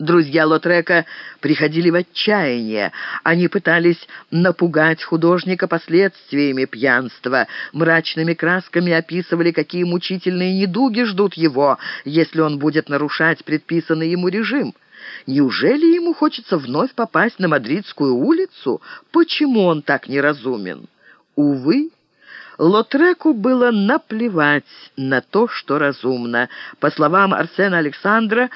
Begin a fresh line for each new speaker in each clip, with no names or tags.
Друзья Лотрека приходили в отчаяние. Они пытались напугать художника последствиями пьянства, мрачными красками описывали, какие мучительные недуги ждут его, если он будет нарушать предписанный ему режим. Неужели ему хочется вновь попасть на Мадридскую улицу? Почему он так неразумен? Увы, Лотреку было наплевать на то, что разумно. По словам Арсена Александра,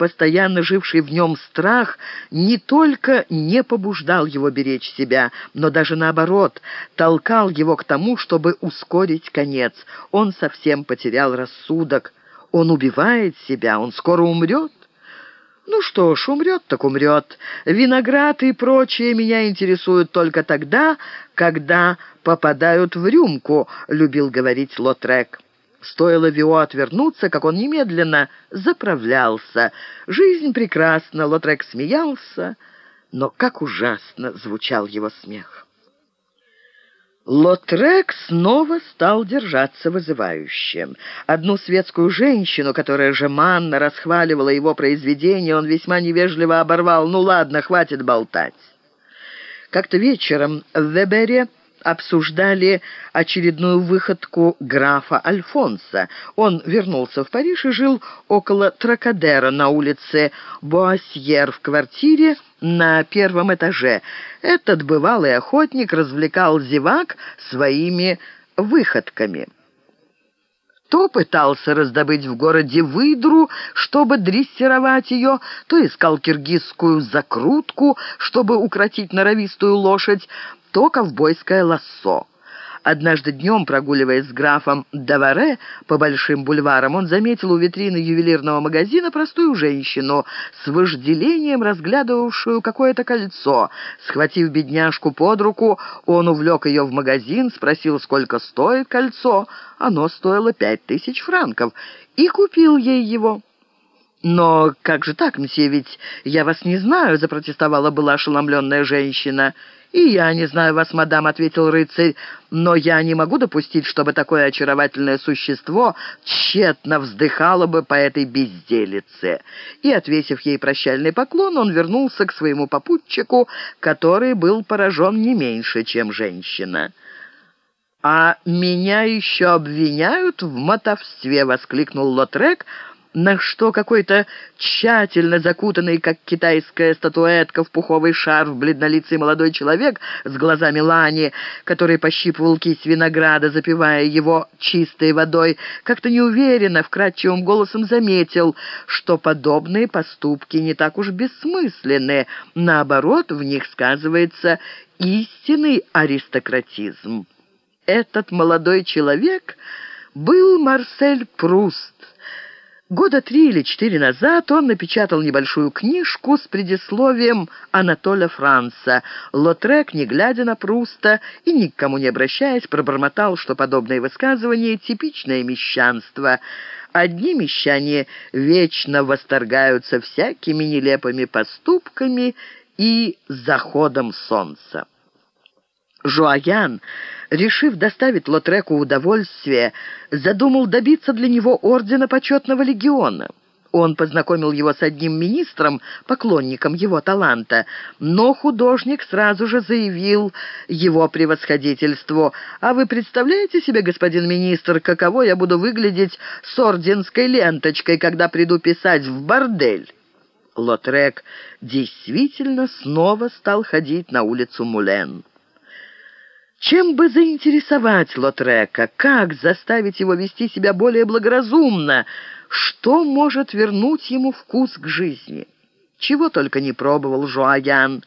постоянно живший в нем страх не только не побуждал его беречь себя, но даже наоборот, толкал его к тому, чтобы ускорить конец. Он совсем потерял рассудок. Он убивает себя, он скоро умрет. Ну что ж, умрет так умрет. Виноград и прочее меня интересуют только тогда, когда попадают в рюмку, любил говорить Лотрек. Стоило Вио отвернуться, как он немедленно заправлялся. Жизнь прекрасна, Лотрек смеялся, но как ужасно звучал его смех. Лотрек снова стал держаться вызывающим. Одну светскую женщину, которая жеманно расхваливала его произведение, он весьма невежливо оборвал. «Ну ладно, хватит болтать». Как-то вечером в Вебере обсуждали очередную выходку графа Альфонса. Он вернулся в Париж и жил около Тракадера на улице Буасьер в квартире на первом этаже. Этот бывалый охотник развлекал зевак своими выходками. То пытался раздобыть в городе выдру, чтобы дрессировать ее, то искал киргизскую закрутку, чтобы укротить норовистую лошадь, то ковбойское лассо. Однажды днем, прогуливаясь с графом Даваре по большим бульварам, он заметил у витрины ювелирного магазина простую женщину с вожделением разглядывавшую какое-то кольцо. Схватив бедняжку под руку, он увлек ее в магазин, спросил, сколько стоит кольцо. Оно стоило пять тысяч франков, и купил ей его. «Но как же так, мсье, ведь я вас не знаю», — запротестовала была ошеломленная женщина. «И я не знаю вас, мадам», — ответил рыцарь, «но я не могу допустить, чтобы такое очаровательное существо тщетно вздыхало бы по этой безделице». И, отвесив ей прощальный поклон, он вернулся к своему попутчику, который был поражен не меньше, чем женщина. «А меня еще обвиняют в мотовстве!» — воскликнул Лотрек — на что какой-то тщательно закутанный, как китайская статуэтка в пуховый шарф, бледнолицый молодой человек с глазами лани, который пощипывал кисть винограда, запивая его чистой водой, как-то неуверенно, вкрадчивым голосом заметил, что подобные поступки не так уж бессмысленны, наоборот, в них сказывается истинный аристократизм. Этот молодой человек был Марсель Пруст, Года три или четыре назад он напечатал небольшую книжку с предисловием Анатоля Франца. Лотрек, не глядя на Пруста и ни к кому не обращаясь, пробормотал, что подобные высказывания — типичное мещанство. Одни мещане вечно восторгаются всякими нелепыми поступками и заходом солнца. Жуаян, решив доставить Лотреку удовольствие, задумал добиться для него ордена почетного легиона. Он познакомил его с одним министром, поклонником его таланта, но художник сразу же заявил его превосходительству. «А вы представляете себе, господин министр, каково я буду выглядеть с орденской ленточкой, когда приду писать в бордель?» Лотрек действительно снова стал ходить на улицу Мулен. Чем бы заинтересовать Лотрека? Как заставить его вести себя более благоразумно? Что может вернуть ему вкус к жизни? Чего только не пробовал Жуаян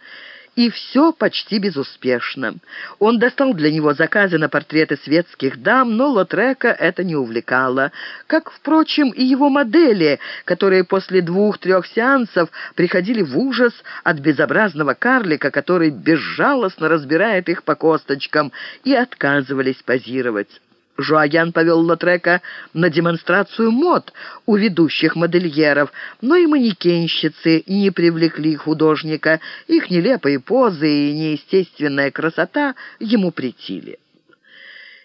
и все почти безуспешно. Он достал для него заказы на портреты светских дам, но Лотрека это не увлекало. Как, впрочем, и его модели, которые после двух-трех сеансов приходили в ужас от безобразного карлика, который безжалостно разбирает их по косточкам, и отказывались позировать. Жуаян повел Лотрека на демонстрацию мод у ведущих модельеров, но и манекенщицы не привлекли художника. Их нелепые позы и неестественная красота ему претили.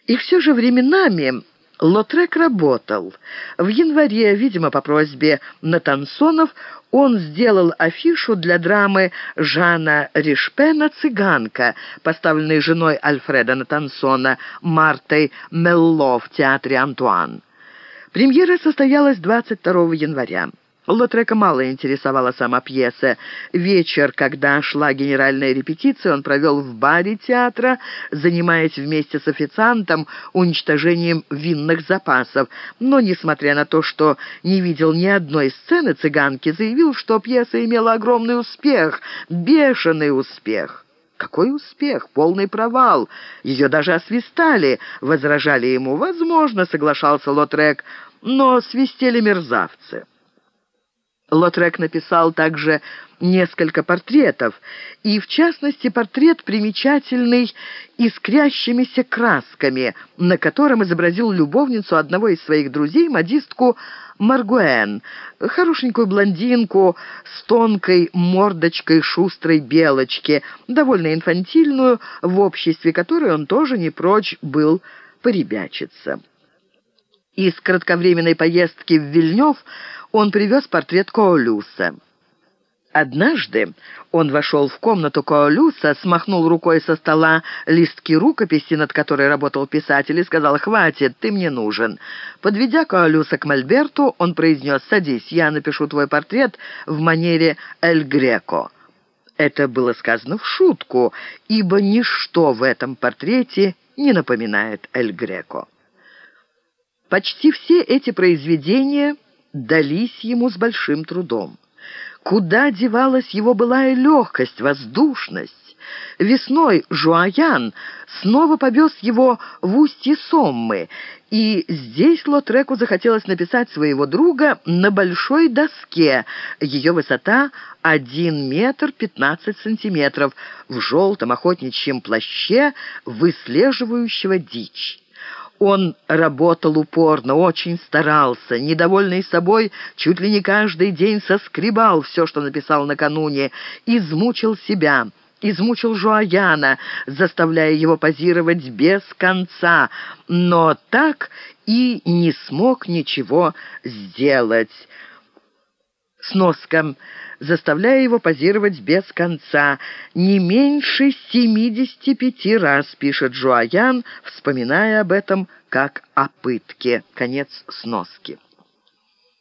И все же временами Лотрек работал. В январе, видимо, по просьбе Натансонов, он сделал афишу для драмы Жана Ришпена «Цыганка», поставленной женой Альфреда Натансона Мартой Мелло в театре «Антуан». Премьера состоялась 22 января. Лотрека мало интересовала сама пьеса. Вечер, когда шла генеральная репетиция, он провел в баре театра, занимаясь вместе с официантом уничтожением винных запасов. Но, несмотря на то, что не видел ни одной сцены цыганки, заявил, что пьеса имела огромный успех, бешеный успех. «Какой успех! Полный провал! Ее даже освистали!» — возражали ему. «Возможно», — соглашался Лотрек, — «но свистели мерзавцы». Лотрек написал также несколько портретов, и, в частности, портрет примечательный искрящимися красками, на котором изобразил любовницу одного из своих друзей, модистку Маргуэн, хорошенькую блондинку с тонкой мордочкой шустрой белочки, довольно инфантильную, в обществе которой он тоже не прочь был поребячиться. Из кратковременной поездки в Вильнёв он привез портрет Коолюса. Однажды он вошел в комнату Коолюса, смахнул рукой со стола листки рукописи, над которой работал писатель, и сказал «Хватит, ты мне нужен». Подведя Коолюса к Мольберту, он произнес «Садись, я напишу твой портрет в манере Эль Греко». Это было сказано в шутку, ибо ничто в этом портрете не напоминает Эль Греко. Почти все эти произведения дались ему с большим трудом. Куда девалась его былая легкость, воздушность? Весной Жуаян снова повез его в устье Соммы, и здесь Лотреку захотелось написать своего друга на большой доске. Ее высота — один метр пятнадцать сантиметров, в желтом охотничьем плаще, выслеживающего дичь. Он работал упорно, очень старался, недовольный собой, чуть ли не каждый день соскребал все, что написал накануне, измучил себя, измучил Жуаяна, заставляя его позировать без конца, но так и не смог ничего сделать. Сноска заставляя его позировать без конца. «Не меньше семидесяти пяти раз», — пишет Жуаян, вспоминая об этом как о пытке. Конец сноски.